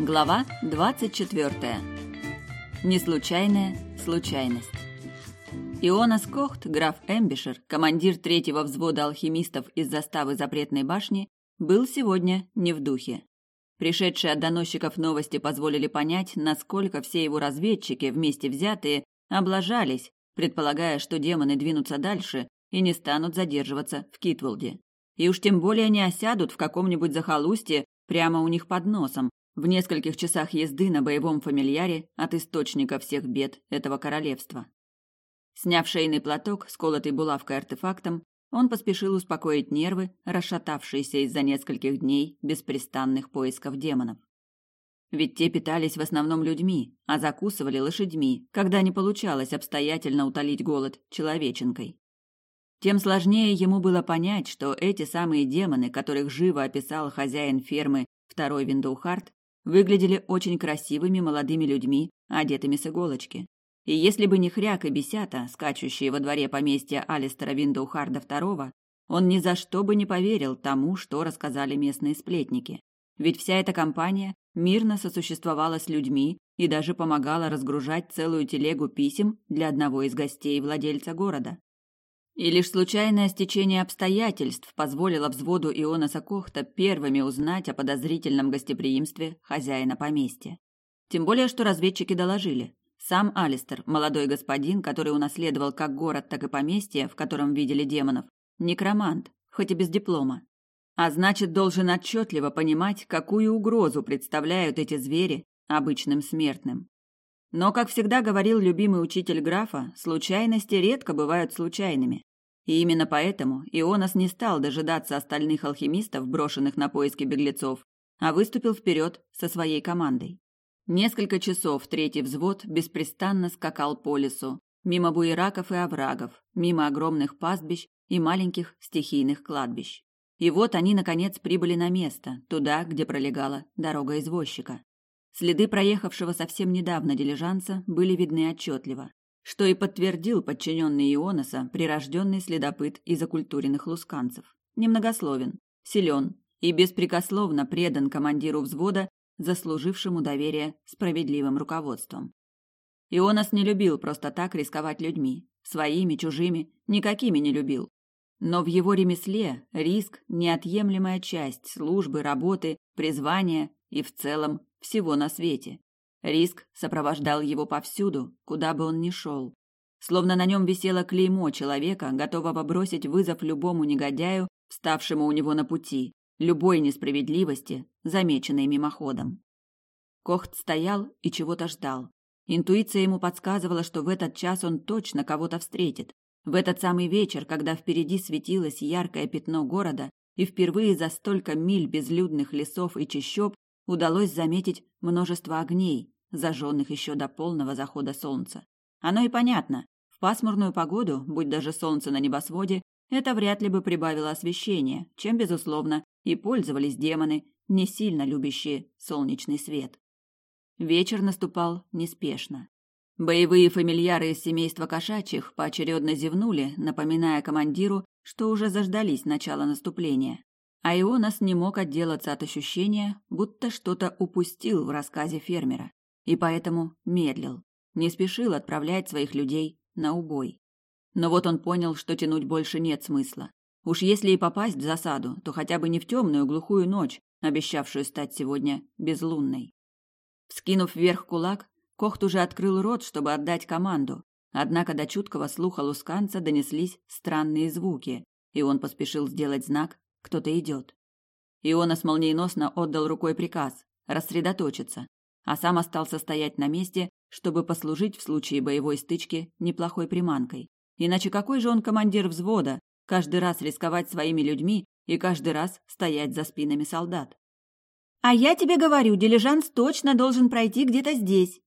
Глава 24. Неслучайная случайность. Ионас Кохт, граф Эмбишер, командир третьего взвода алхимистов из заставы запретной башни, был сегодня не в духе. Пришедшие от доносчиков новости позволили понять, насколько все его разведчики, вместе взятые, облажались, предполагая, что демоны двинутся дальше и не станут задерживаться в Китволде. И уж тем более не осядут в каком-нибудь захолустье прямо у них под носом, в нескольких часах езды на боевом фамильяре от источника всех бед этого королевства. Сняв шейный платок, сколотый булавкой артефактом, он поспешил успокоить нервы, расшатавшиеся из-за нескольких дней беспрестанных поисков демонов. Ведь те питались в основном людьми, а закусывали лошадьми, когда не получалось обстоятельно утолить голод человеченкой. Тем сложнее ему было понять, что эти самые демоны, которых живо описал хозяин фермы второй Виндоухарт, выглядели очень красивыми молодыми людьми, одетыми с иголочки. И если бы не хряк и бесята, скачущие во дворе поместья Алистера Виндоухарда II, он ни за что бы не поверил тому, что рассказали местные сплетники. Ведь вся эта компания мирно сосуществовала с людьми и даже помогала разгружать целую телегу писем для одного из гостей владельца города. И лишь случайное стечение обстоятельств позволило взводу Ионаса Кохта первыми узнать о подозрительном гостеприимстве хозяина поместья. Тем более, что разведчики доложили. Сам Алистер, молодой господин, который унаследовал как город, так и поместье, в котором видели демонов, некромант, хоть и без диплома. А значит, должен отчетливо понимать, какую угрозу представляют эти звери обычным смертным. Но, как всегда говорил любимый учитель графа, случайности редко бывают случайными. И именно поэтому Ионас не стал дожидаться остальных алхимистов, брошенных на поиски беглецов, а выступил вперед со своей командой. Несколько часов третий взвод беспрестанно скакал по лесу, мимо буераков и оврагов, мимо огромных пастбищ и маленьких стихийных кладбищ. И вот они, наконец, прибыли на место, туда, где пролегала дорога извозчика. Следы проехавшего совсем недавно дилижанса были видны отчетливо что и подтвердил подчиненный Ионоса прирожденный следопыт из окультуренных лусканцев. Немногословен, силен и беспрекословно предан командиру взвода, заслужившему доверие справедливым руководством. Ионос не любил просто так рисковать людьми, своими, чужими, никакими не любил. Но в его ремесле риск – неотъемлемая часть службы, работы, призвания и в целом всего на свете. Риск сопровождал его повсюду, куда бы он ни шел. Словно на нем висело клеймо человека, готового бросить вызов любому негодяю, вставшему у него на пути, любой несправедливости, замеченной мимоходом. Кохт стоял и чего-то ждал. Интуиция ему подсказывала, что в этот час он точно кого-то встретит. В этот самый вечер, когда впереди светилось яркое пятно города, и впервые за столько миль безлюдных лесов и чащоб удалось заметить множество огней, зажженных еще до полного захода солнца. Оно и понятно. В пасмурную погоду, будь даже солнце на небосводе, это вряд ли бы прибавило освещения, чем, безусловно, и пользовались демоны, не сильно любящие солнечный свет. Вечер наступал неспешно. Боевые фамильяры из семейства кошачьих поочередно зевнули, напоминая командиру, что уже заждались начала наступления. А Ионас не мог отделаться от ощущения, будто что-то упустил в рассказе фермера, и поэтому медлил, не спешил отправлять своих людей на убой. Но вот он понял, что тянуть больше нет смысла. Уж если и попасть в засаду, то хотя бы не в темную глухую ночь, обещавшую стать сегодня безлунной. Вскинув вверх кулак, Кохт уже открыл рот, чтобы отдать команду, однако до чуткого слуха лусканца донеслись странные звуки, и он поспешил сделать знак кто-то идет. Ионас молниеносно отдал рукой приказ рассредоточиться, а сам остался стоять на месте, чтобы послужить в случае боевой стычки неплохой приманкой. Иначе какой же он командир взвода, каждый раз рисковать своими людьми и каждый раз стоять за спинами солдат? «А я тебе говорю, дилижанс точно должен пройти где-то здесь!»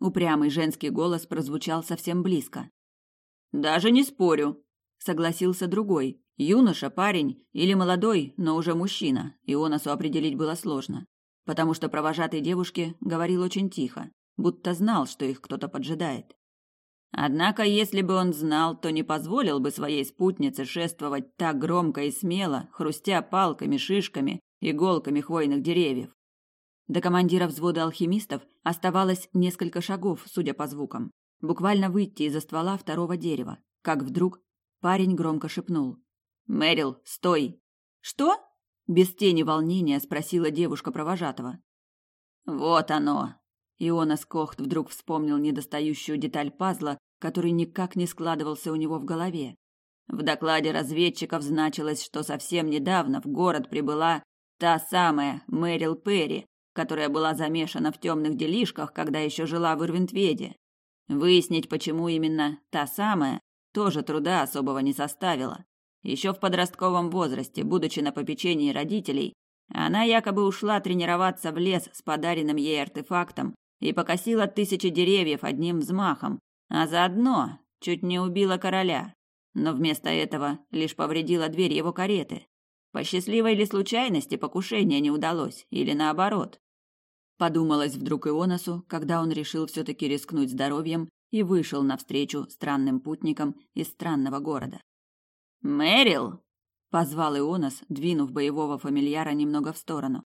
Упрямый женский голос прозвучал совсем близко. «Даже не спорю», — согласился другой, Юноша, парень или молодой, но уже мужчина, Ионасу определить было сложно, потому что провожатый девушке говорил очень тихо, будто знал, что их кто-то поджидает. Однако, если бы он знал, то не позволил бы своей спутнице шествовать так громко и смело, хрустя палками, шишками, иголками хвойных деревьев. До командира взвода алхимистов оставалось несколько шагов, судя по звукам. Буквально выйти из-за ствола второго дерева. Как вдруг парень громко шепнул. «Мэрил, стой!» «Что?» Без тени волнения спросила девушка провожатого. «Вот оно!» Ионас Кохт вдруг вспомнил недостающую деталь пазла, который никак не складывался у него в голове. В докладе разведчиков значилось, что совсем недавно в город прибыла та самая Мэрил Перри, которая была замешана в темных делишках, когда еще жила в Ирвинтведе. Выяснить, почему именно та самая, тоже труда особого не составило. Еще в подростковом возрасте, будучи на попечении родителей, она якобы ушла тренироваться в лес с подаренным ей артефактом и покосила тысячи деревьев одним взмахом, а заодно чуть не убила короля. Но вместо этого лишь повредила дверь его кареты. По счастливой ли случайности покушение не удалось, или наоборот. Подумалось вдруг Ионасу, когда он решил все-таки рискнуть здоровьем и вышел навстречу странным путникам из странного города. «Мэрил!» — позвал Ионас, двинув боевого фамильяра немного в сторону.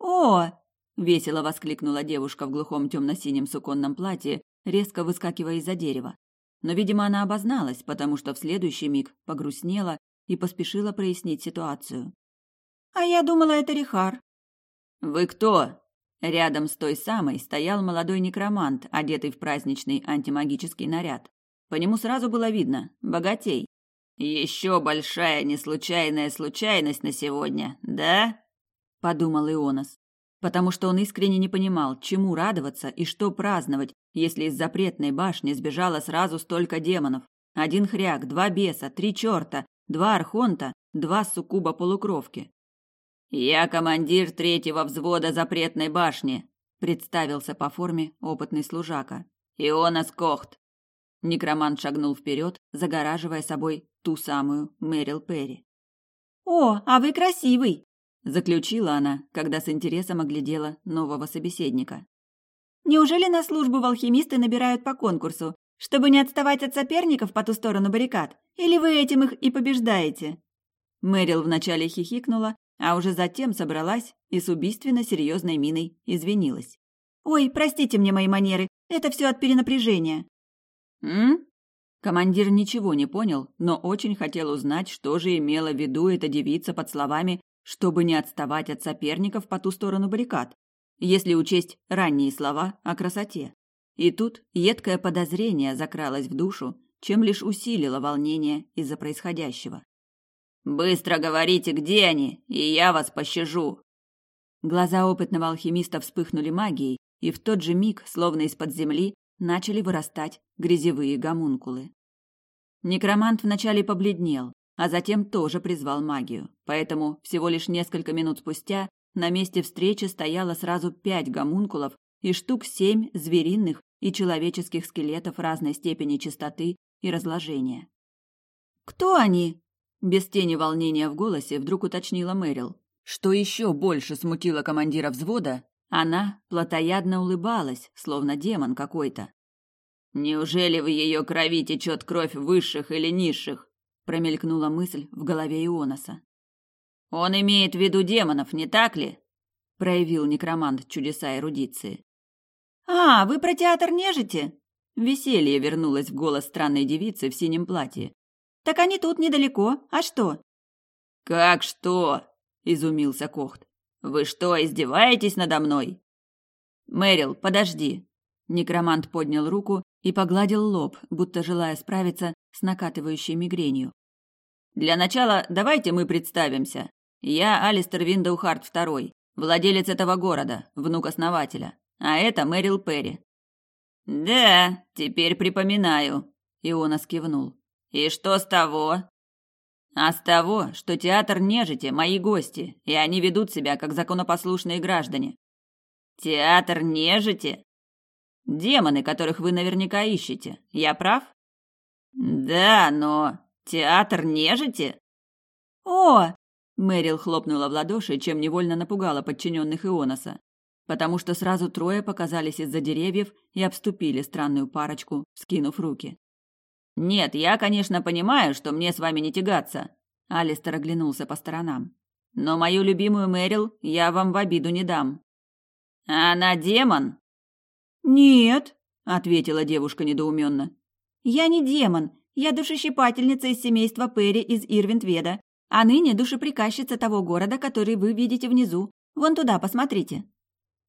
«О!» — весело воскликнула девушка в глухом темно-синем суконном платье, резко выскакивая из-за дерева. Но, видимо, она обозналась, потому что в следующий миг погрустнела и поспешила прояснить ситуацию. «А я думала, это Рихар». «Вы кто?» Рядом с той самой стоял молодой некромант, одетый в праздничный антимагический наряд. По нему сразу было видно – богатей. «Еще большая неслучайная случайность на сегодня, да?» – подумал Ионас. Потому что он искренне не понимал, чему радоваться и что праздновать, если из запретной башни сбежало сразу столько демонов. Один хряк, два беса, три черта, два архонта, два суккуба-полукровки. «Я командир третьего взвода запретной башни», — представился по форме опытный служака. «Ионас Кохт». Некромант шагнул вперед, загораживая собой ту самую Мэрил Перри. «О, а вы красивый!» — заключила она, когда с интересом оглядела нового собеседника. «Неужели на службу в алхимисты набирают по конкурсу, чтобы не отставать от соперников по ту сторону баррикад? Или вы этим их и побеждаете?» Мэрил вначале хихикнула, а уже затем собралась и с убийственно серьезной миной извинилась. «Ой, простите мне мои манеры, это все от перенапряжения». «М?» Командир ничего не понял, но очень хотел узнать, что же имела в виду эта девица под словами «чтобы не отставать от соперников по ту сторону баррикад», если учесть ранние слова о красоте. И тут едкое подозрение закралось в душу, чем лишь усилило волнение из-за происходящего. Быстро говорите, где они, и я вас пощажу. Глаза опытного алхимиста вспыхнули магией, и в тот же миг, словно из-под земли, начали вырастать грязевые гомункулы. Некромант вначале побледнел, а затем тоже призвал магию. Поэтому всего лишь несколько минут спустя на месте встречи стояло сразу пять гомункулов и штук семь звериных и человеческих скелетов разной степени чистоты и разложения. «Кто они?» Без тени волнения в голосе вдруг уточнила Мэрил. Что еще больше смутило командира взвода, она плотоядно улыбалась, словно демон какой-то. «Неужели в ее крови течет кровь высших или низших?» промелькнула мысль в голове Ионаса. «Он имеет в виду демонов, не так ли?» проявил некромант чудеса эрудиции. «А, вы про театр нежити?» Веселье вернулось в голос странной девицы в синем платье. Так они тут недалеко. А что? Как что? изумился Кохт. Вы что, издеваетесь надо мной? Мэрил, подожди. Некромант поднял руку и погладил лоб, будто желая справиться с накатывающей мигренью. Для начала давайте мы представимся. Я Алистер Виндоухарт II, владелец этого города, внук основателя. А это Мэрил Перри. Да, теперь припоминаю. Иона скивнул. И что с того? А с того, что театр нежити мои гости, и они ведут себя как законопослушные граждане. Театр нежити? Демоны, которых вы наверняка ищете. Я прав? Да, но театр нежити? О! Мэрил хлопнула в ладоши, чем невольно напугала подчиненных Ионоса, потому что сразу трое показались из-за деревьев и обступили странную парочку, скинув руки. Нет, я, конечно, понимаю, что мне с вами не тягаться. Алистер оглянулся по сторонам. Но мою любимую Мэрил я вам в обиду не дам. «Она демон?» «Нет», — ответила девушка недоуменно. «Я не демон, я душещипательница из семейства Перри из Ирвинтведа, а ныне душеприказчица того города, который вы видите внизу. Вон туда посмотрите».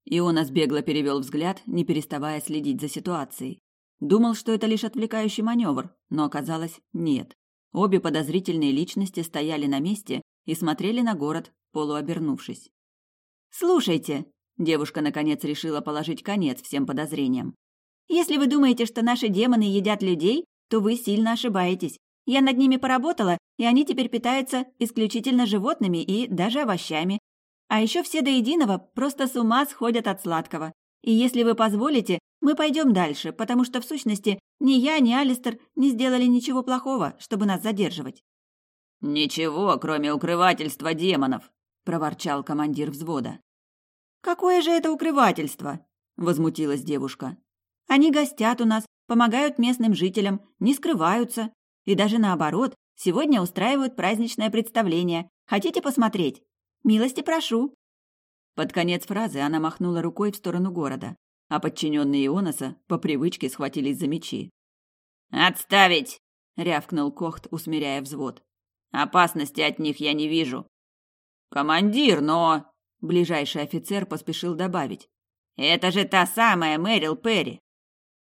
Ионас бегло перевел взгляд, не переставая следить за ситуацией. Думал, что это лишь отвлекающий маневр, но оказалось нет. Обе подозрительные личности стояли на месте и смотрели на город, полуобернувшись. «Слушайте», — девушка наконец решила положить конец всем подозрениям. «Если вы думаете, что наши демоны едят людей, то вы сильно ошибаетесь. Я над ними поработала, и они теперь питаются исключительно животными и даже овощами. А еще все до единого просто с ума сходят от сладкого. И если вы позволите, мы пойдем дальше, потому что, в сущности, ни я, ни Алистер не сделали ничего плохого, чтобы нас задерживать». «Ничего, кроме укрывательства демонов», — проворчал командир взвода. «Какое же это укрывательство?» — возмутилась девушка. «Они гостят у нас, помогают местным жителям, не скрываются. И даже наоборот, сегодня устраивают праздничное представление. Хотите посмотреть? Милости прошу». Под конец фразы она махнула рукой в сторону города, а подчиненные Ионаса по привычке схватились за мечи. «Отставить!» — рявкнул Кохт, усмиряя взвод. «Опасности от них я не вижу». «Командир, но...» — ближайший офицер поспешил добавить. «Это же та самая Мэрил Перри!»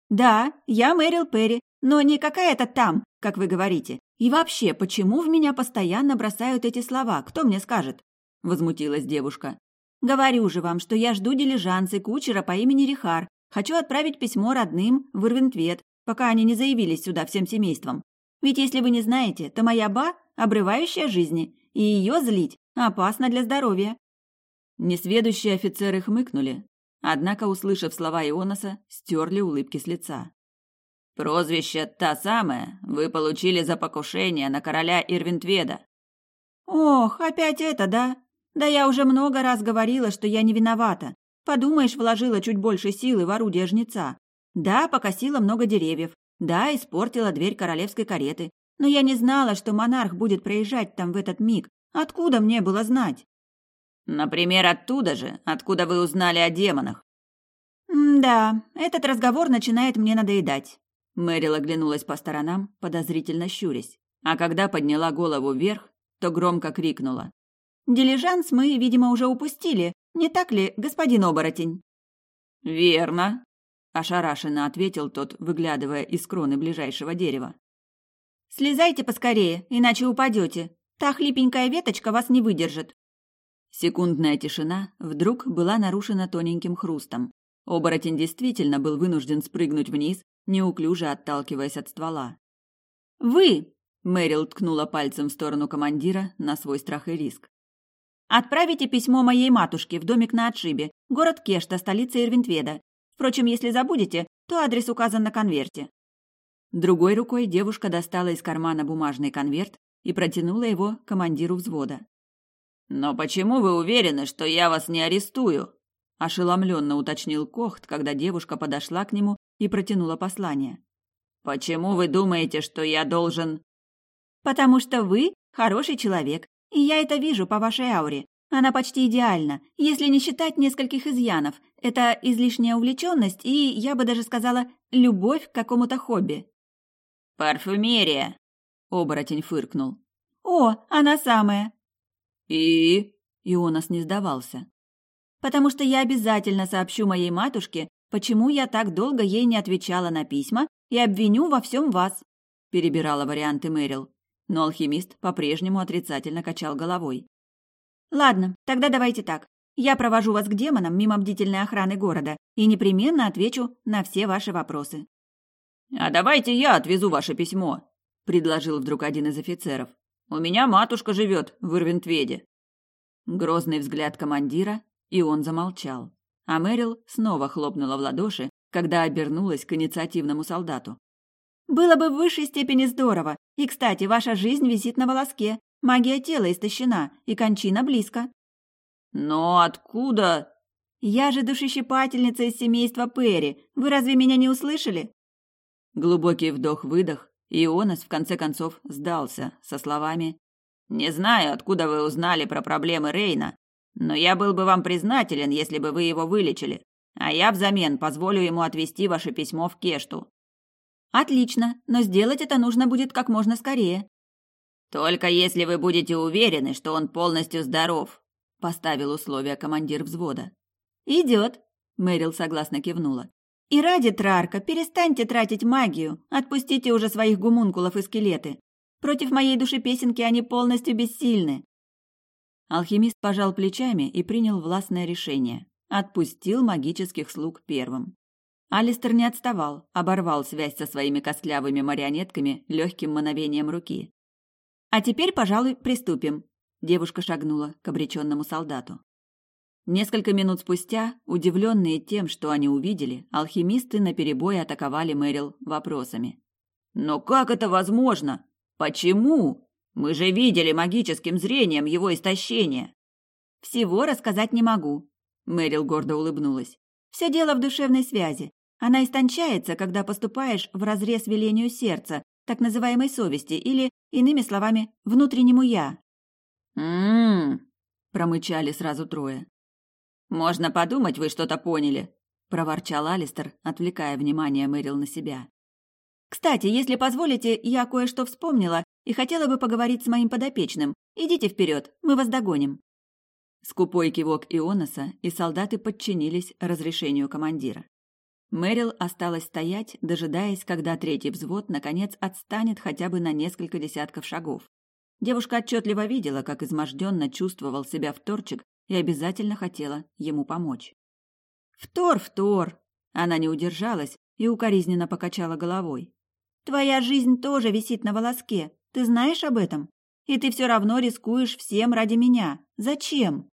«Да, я Мэрил Перри, но не какая-то там, как вы говорите. И вообще, почему в меня постоянно бросают эти слова, кто мне скажет?» — возмутилась девушка. Говорю же вам, что я жду дилижансы кучера по имени Рихар. Хочу отправить письмо родным в Ирвинтвет, пока они не заявились сюда всем семейством. Ведь если вы не знаете, то моя ба – обрывающая жизни, и ее злить опасно для здоровья». Несведущие офицеры хмыкнули, однако, услышав слова Ионаса, стерли улыбки с лица. «Прозвище «та самая» вы получили за покушение на короля Ирвинтведа». «Ох, опять это, да? Да я уже много раз говорила, что я не виновата. Подумаешь, вложила чуть больше силы в орудие жнеца. Да, покосила много деревьев. Да, испортила дверь королевской кареты. Но я не знала, что монарх будет проезжать там в этот миг. Откуда мне было знать? Например, оттуда же, откуда вы узнали о демонах. «Да, этот разговор начинает мне надоедать». Мэрил оглянулась по сторонам, подозрительно щурясь. А когда подняла голову вверх, то громко крикнула. Дилижанс мы, видимо, уже упустили, не так ли, господин оборотень?» «Верно», – ошарашенно ответил тот, выглядывая из кроны ближайшего дерева. «Слезайте поскорее, иначе упадете. Та хлипенькая веточка вас не выдержит». Секундная тишина вдруг была нарушена тоненьким хрустом. Оборотень действительно был вынужден спрыгнуть вниз, неуклюже отталкиваясь от ствола. «Вы!» – Мэрил ткнула пальцем в сторону командира на свой страх и риск. Отправите письмо моей матушке в домик на отшибе, город Кешта, столица Ирвинтведа. Впрочем, если забудете, то адрес указан на конверте». Другой рукой девушка достала из кармана бумажный конверт и протянула его командиру взвода. «Но почему вы уверены, что я вас не арестую?» – ошеломленно уточнил Кохт, когда девушка подошла к нему и протянула послание. «Почему вы думаете, что я должен...» «Потому что вы хороший человек и я это вижу по вашей ауре. Она почти идеальна, если не считать нескольких изъянов. Это излишняя увлеченность и, я бы даже сказала, любовь к какому-то хобби. «Парфюмерия!» — оборотень фыркнул. «О, она самая!» «И?» — Ионас не сдавался. «Потому что я обязательно сообщу моей матушке, почему я так долго ей не отвечала на письма и обвиню во всем вас», — перебирала варианты Мэрил но алхимист по-прежнему отрицательно качал головой. «Ладно, тогда давайте так. Я провожу вас к демонам мимо бдительной охраны города и непременно отвечу на все ваши вопросы». «А давайте я отвезу ваше письмо», — предложил вдруг один из офицеров. «У меня матушка живет в Ирвинтведе». Грозный взгляд командира, и он замолчал. А Мэрил снова хлопнула в ладоши, когда обернулась к инициативному солдату. Было бы в высшей степени здорово. И, кстати, ваша жизнь висит на волоске. Магия тела истощена, и кончина близко. Но откуда? Я же душещипательница из семейства Перри. Вы разве меня не услышали? Глубокий вдох-выдох, и Ионас в конце концов сдался со словами «Не знаю, откуда вы узнали про проблемы Рейна, Но я был бы вам признателен, если бы вы его вылечили, а я взамен позволю ему отвезти ваше письмо в Кешту. Отлично, но сделать это нужно будет как можно скорее. Только если вы будете уверены, что он полностью здоров, поставил условие командир взвода. Идет, Мэрил согласно кивнула. И ради Трарка перестаньте тратить магию, отпустите уже своих гумункулов и скелеты. Против моей души песенки они полностью бессильны. Алхимист пожал плечами и принял властное решение. Отпустил магических слуг первым. Алистер не отставал, оборвал связь со своими костлявыми марионетками легким мановением руки. «А теперь, пожалуй, приступим», – девушка шагнула к обреченному солдату. Несколько минут спустя, удивленные тем, что они увидели, алхимисты наперебой атаковали Мэрил вопросами. «Но как это возможно? Почему? Мы же видели магическим зрением его истощение. Всего рассказать не могу. Мэрил гордо улыбнулась. Все дело в душевной связи. Она истончается, когда поступаешь в разрез велению сердца, так называемой совести, или, иными словами, внутреннему я. М-м, промычали сразу трое. Можно подумать, вы что-то поняли, проворчал Алистер, отвлекая внимание Мэрил на себя. Кстати, если позволите, я кое-что вспомнила и хотела бы поговорить с моим подопечным. Идите вперед, мы вас догоним». Скупой кивок Ионоса, и солдаты подчинились разрешению командира. Мэрил осталась стоять, дожидаясь, когда третий взвод наконец отстанет хотя бы на несколько десятков шагов. Девушка отчетливо видела, как изможденно чувствовал себя вторчик и обязательно хотела ему помочь. «Втор, втор!» Она не удержалась и укоризненно покачала головой. «Твоя жизнь тоже висит на волоске. Ты знаешь об этом? И ты все равно рискуешь всем ради меня. Зачем?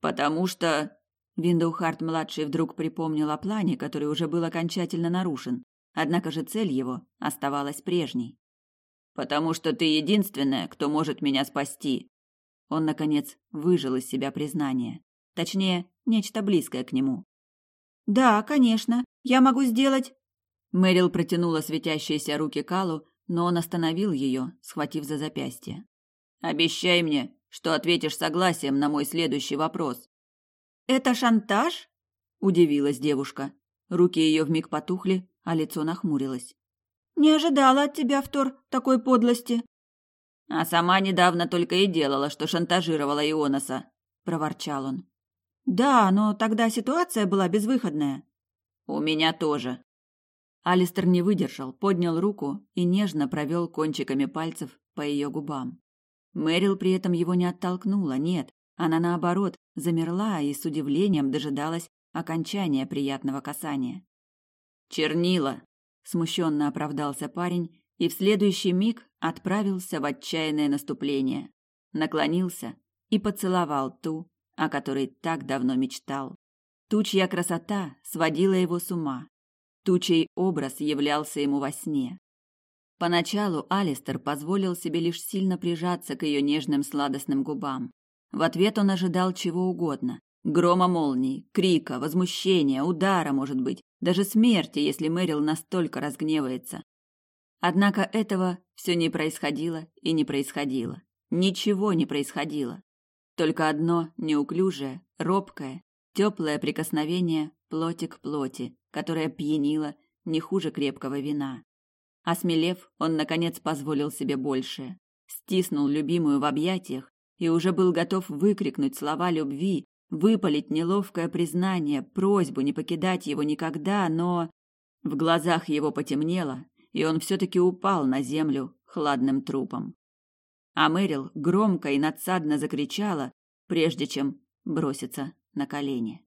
Потому что Виндоухарт-младший вдруг припомнил о плане, который уже был окончательно нарушен. Однако же цель его оставалась прежней. «Потому что ты единственная, кто может меня спасти». Он, наконец, выжил из себя признание. Точнее, нечто близкое к нему. «Да, конечно. Я могу сделать...» Мэрил протянула светящиеся руки Калу, но он остановил ее, схватив за запястье. «Обещай мне, что ответишь согласием на мой следующий вопрос». «Это шантаж?» – удивилась девушка. Руки ее вмиг потухли, а лицо нахмурилось. «Не ожидала от тебя, Втор, такой подлости». «А сама недавно только и делала, что шантажировала Ионоса», – проворчал он. «Да, но тогда ситуация была безвыходная». «У меня тоже», Алистер не выдержал, поднял руку и нежно провел кончиками пальцев по ее губам. Мэрил при этом его не оттолкнула, нет, она наоборот замерла и с удивлением дожидалась окончания приятного касания. «Чернила!» – смущенно оправдался парень и в следующий миг отправился в отчаянное наступление. Наклонился и поцеловал ту, о которой так давно мечтал. Ту, чья красота сводила его с ума, ту, чей образ являлся ему во сне. Поначалу Алистер позволил себе лишь сильно прижаться к ее нежным сладостным губам. В ответ он ожидал чего угодно. Грома молний, крика, возмущения, удара, может быть, даже смерти, если Мэрил настолько разгневается. Однако этого все не происходило и не происходило. Ничего не происходило. Только одно неуклюжее, робкое, теплое прикосновение плоти к плоти, которая пьянила не хуже крепкого вина. Осмелев, он, наконец, позволил себе большее. Стиснул любимую в объятиях и уже был готов выкрикнуть слова любви, выпалить неловкое признание, просьбу не покидать его никогда, но... В глазах его потемнело, и он все-таки упал на землю хладным трупом. А Мэрил громко и надсадно закричала, прежде чем броситься на колени.